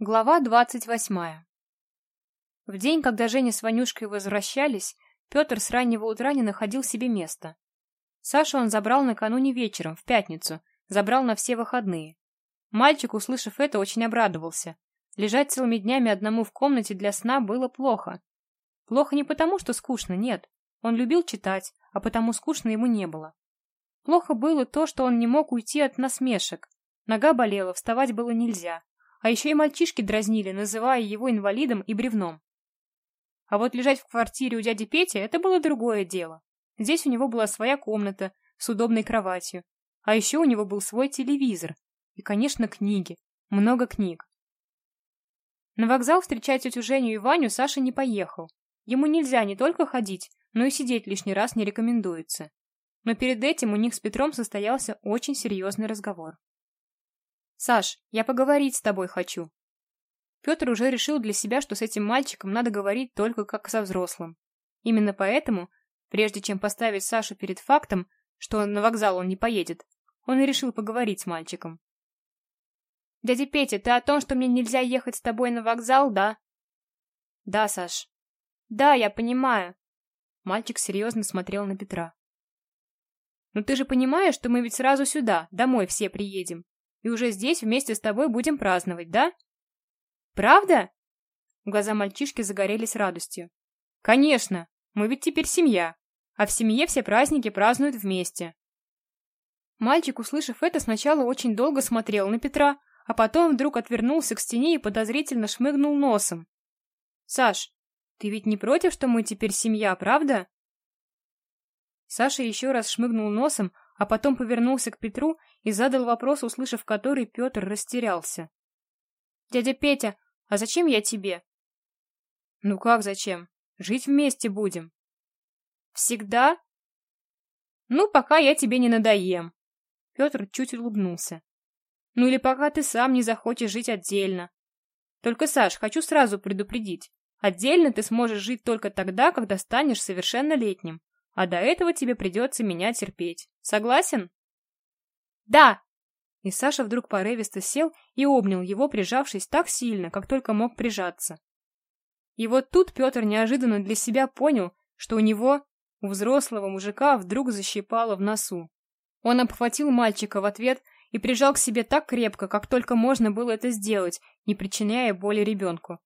Глава двадцать восьмая В день, когда Женя с Ванюшкой возвращались, Петр с раннего утра не находил себе места. Сашу он забрал накануне вечером, в пятницу, забрал на все выходные. Мальчик, услышав это, очень обрадовался. Лежать целыми днями одному в комнате для сна было плохо. Плохо не потому, что скучно, нет. Он любил читать, а потому скучно ему не было. Плохо было то, что он не мог уйти от насмешек. Нога болела, вставать было нельзя. А еще и мальчишки дразнили, называя его инвалидом и бревном. А вот лежать в квартире у дяди Пети – это было другое дело. Здесь у него была своя комната с удобной кроватью. А еще у него был свой телевизор. И, конечно, книги. Много книг. На вокзал встречать тетю Женю и Ваню Саша не поехал. Ему нельзя не только ходить, но и сидеть лишний раз не рекомендуется. Но перед этим у них с Петром состоялся очень серьезный разговор. «Саш, я поговорить с тобой хочу». Петр уже решил для себя, что с этим мальчиком надо говорить только как со взрослым. Именно поэтому, прежде чем поставить Сашу перед фактом, что на вокзал он не поедет, он и решил поговорить с мальчиком. «Дядя Петя, ты о том, что мне нельзя ехать с тобой на вокзал, да?» «Да, Саш». «Да, я понимаю». Мальчик серьезно смотрел на Петра. «Но ты же понимаешь, что мы ведь сразу сюда, домой все приедем и уже здесь вместе с тобой будем праздновать, да? Правда? Глаза мальчишки загорелись радостью. Конечно, мы ведь теперь семья, а в семье все праздники празднуют вместе. Мальчик, услышав это, сначала очень долго смотрел на Петра, а потом вдруг отвернулся к стене и подозрительно шмыгнул носом. «Саш, ты ведь не против, что мы теперь семья, правда?» Саша еще раз шмыгнул носом, а потом повернулся к Петру и задал вопрос, услышав который, Петр растерялся. «Дядя Петя, а зачем я тебе?» «Ну как зачем? Жить вместе будем». «Всегда?» «Ну, пока я тебе не надоем». Петр чуть улыбнулся. «Ну или пока ты сам не захочешь жить отдельно. Только, Саш, хочу сразу предупредить. Отдельно ты сможешь жить только тогда, когда станешь совершеннолетним. А до этого тебе придется меня терпеть. Согласен? Да! И Саша вдруг порывисто сел и обнял его, прижавшись так сильно, как только мог прижаться. И вот тут Петр неожиданно для себя понял, что у него, у взрослого мужика, вдруг защипало в носу. Он обхватил мальчика в ответ и прижал к себе так крепко, как только можно было это сделать, не причиняя боли ребенку.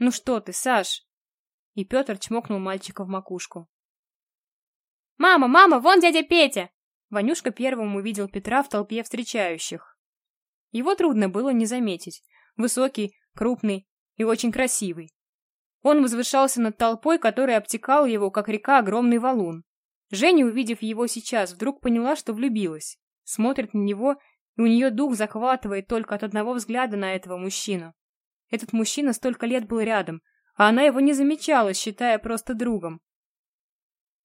«Ну что ты, Саш?» И Петр чмокнул мальчика в макушку. «Мама, мама, вон дядя Петя!» Ванюшка первым увидел Петра в толпе встречающих. Его трудно было не заметить. Высокий, крупный и очень красивый. Он возвышался над толпой, которая обтекала его, как река, огромный валун. Женя, увидев его сейчас, вдруг поняла, что влюбилась. Смотрит на него, и у нее дух захватывает только от одного взгляда на этого мужчину. Этот мужчина столько лет был рядом, а она его не замечала, считая просто другом.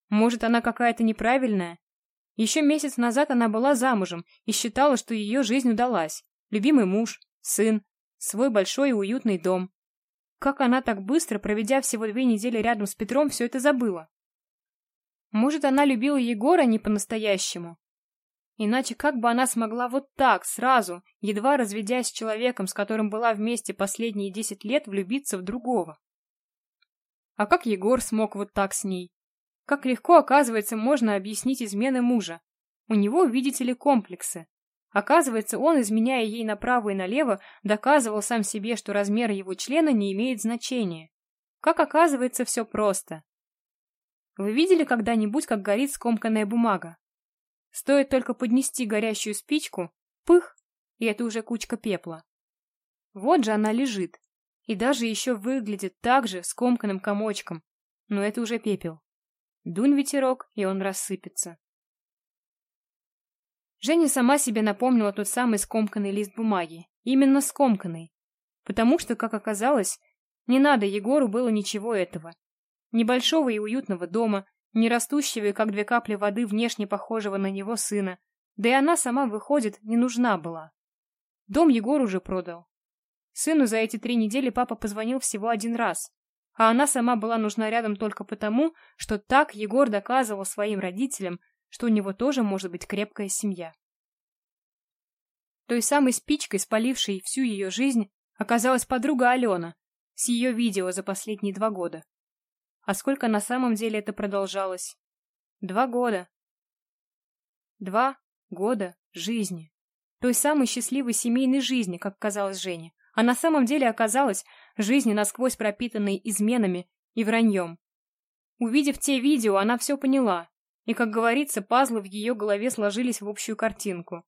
Может, она какая-то неправильная? Еще месяц назад она была замужем и считала, что ее жизнь удалась. Любимый муж, сын, свой большой и уютный дом. Как она так быстро, проведя всего две недели рядом с Петром, все это забыла? Может, она любила Егора не по-настоящему? Иначе как бы она смогла вот так, сразу, едва разведясь с человеком, с которым была вместе последние десять лет, влюбиться в другого? А как Егор смог вот так с ней? Как легко, оказывается, можно объяснить измены мужа. У него, видите ли, комплексы. Оказывается, он, изменяя ей направо и налево, доказывал сам себе, что размер его члена не имеет значения. Как оказывается, все просто. Вы видели когда-нибудь, как горит скомканная бумага? Стоит только поднести горящую спичку, пых, и это уже кучка пепла. Вот же она лежит, и даже еще выглядит так же скомканным комочком, но это уже пепел. Дунь ветерок, и он рассыпется. Женя сама себе напомнила тот самый скомканный лист бумаги. Именно скомканный. Потому что, как оказалось, не надо Егору было ничего этого. Небольшого и уютного дома, не растущего и как две капли воды внешне похожего на него сына. Да и она сама, выходит, не нужна была. Дом Егор уже продал. Сыну за эти три недели папа позвонил всего один раз а она сама была нужна рядом только потому, что так Егор доказывал своим родителям, что у него тоже может быть крепкая семья. Той самой спичкой, спалившей всю ее жизнь, оказалась подруга Алена с ее видео за последние два года. А сколько на самом деле это продолжалось? Два года. Два года жизни. Той самой счастливой семейной жизни, как казалось Жене. А на самом деле оказалось жизни насквозь пропитанной изменами и враньем. Увидев те видео, она все поняла. И, как говорится, пазлы в ее голове сложились в общую картинку.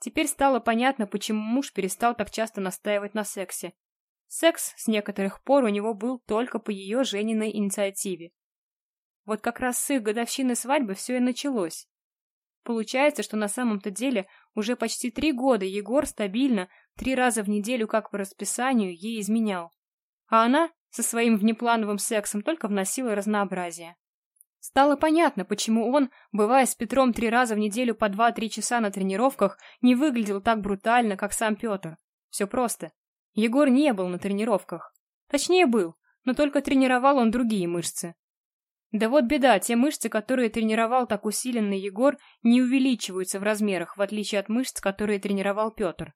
Теперь стало понятно, почему муж перестал так часто настаивать на сексе. Секс с некоторых пор у него был только по ее Жениной инициативе. Вот как раз с их годовщины свадьбы все и началось. Получается, что на самом-то деле уже почти три года Егор стабильно, три раза в неделю, как по расписанию, ей изменял. А она со своим внеплановым сексом только вносила разнообразие. Стало понятно, почему он, бывая с Петром три раза в неделю по два-три часа на тренировках, не выглядел так брутально, как сам Петр. Все просто. Егор не был на тренировках. Точнее, был, но только тренировал он другие мышцы. Да вот беда, те мышцы, которые тренировал так усиленно Егор, не увеличиваются в размерах, в отличие от мышц, которые тренировал Петр.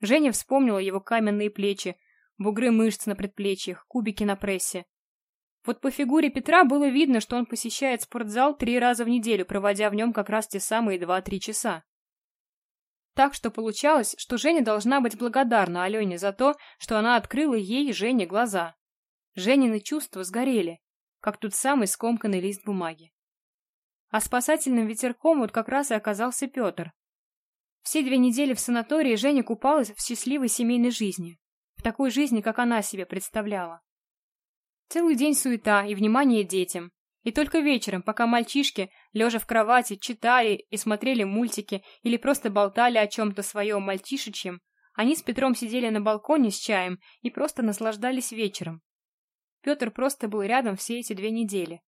Женя вспомнила его каменные плечи, бугры мышц на предплечьях, кубики на прессе. Вот по фигуре Петра было видно, что он посещает спортзал три раза в неделю, проводя в нем как раз те самые два-три часа. Так что получалось, что Женя должна быть благодарна Алене за то, что она открыла ей, Жене, глаза. Женины чувства сгорели, как тот самый скомканный лист бумаги. А спасательным ветерком вот как раз и оказался Петр. Все две недели в санатории Женя купалась в счастливой семейной жизни, в такой жизни, как она себе представляла. Целый день суета и внимание детям, и только вечером, пока мальчишки, лежа в кровати, читали и смотрели мультики или просто болтали о чем-то своем мальчишечьем, они с Петром сидели на балконе с чаем и просто наслаждались вечером. Петр просто был рядом все эти две недели.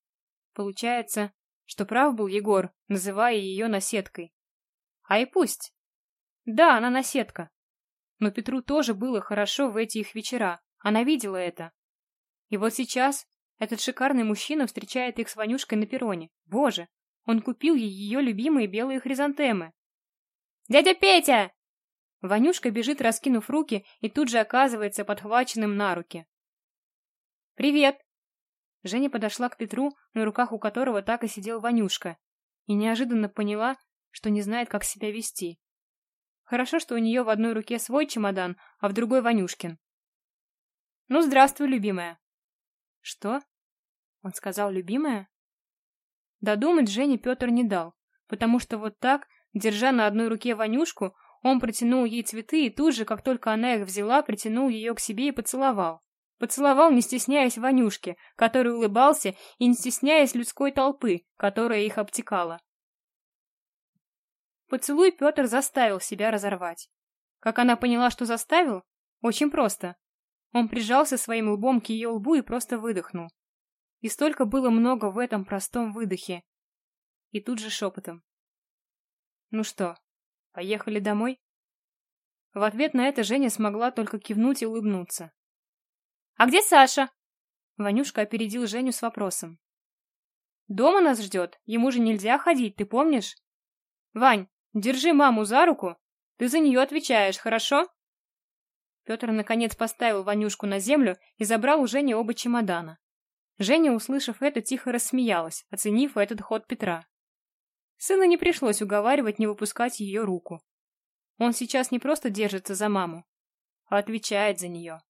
Получается, что прав был Егор, называя ее наседкой. А и пусть. Да, она наседка. Но Петру тоже было хорошо в эти их вечера. Она видела это. И вот сейчас этот шикарный мужчина встречает их с Ванюшкой на перроне. Боже, он купил ей ее любимые белые хризантемы. «Дядя Петя!» Ванюшка бежит, раскинув руки, и тут же оказывается подхваченным на руки. «Привет!» Женя подошла к Петру, на руках у которого так и сидел Ванюшка, и неожиданно поняла, что не знает, как себя вести. Хорошо, что у нее в одной руке свой чемодан, а в другой Ванюшкин. «Ну, здравствуй, любимая!» Что? Он сказал любимая? Додумать Жене Петр не дал, потому что вот так, держа на одной руке Ванюшку, он протянул ей цветы и тут же, как только она их взяла, притянул ее к себе и поцеловал. Поцеловал, не стесняясь Ванюшки, который улыбался, и не стесняясь людской толпы, которая их обтекала. Поцелуй Петр заставил себя разорвать. Как она поняла, что заставил? Очень просто. Он прижался своим лбом к ее лбу и просто выдохнул. И столько было много в этом простом выдохе. И тут же шепотом. «Ну что, поехали домой?» В ответ на это Женя смогла только кивнуть и улыбнуться. «А где Саша?» Ванюшка опередил Женю с вопросом. «Дома нас ждет, ему же нельзя ходить, ты помнишь?» «Вань, держи маму за руку, ты за нее отвечаешь, хорошо?» Петр наконец поставил Ванюшку на землю и забрал у Жени оба чемодана. Женя, услышав это, тихо рассмеялась, оценив этот ход Петра. Сына не пришлось уговаривать не выпускать ее руку. Он сейчас не просто держится за маму, а отвечает за нее.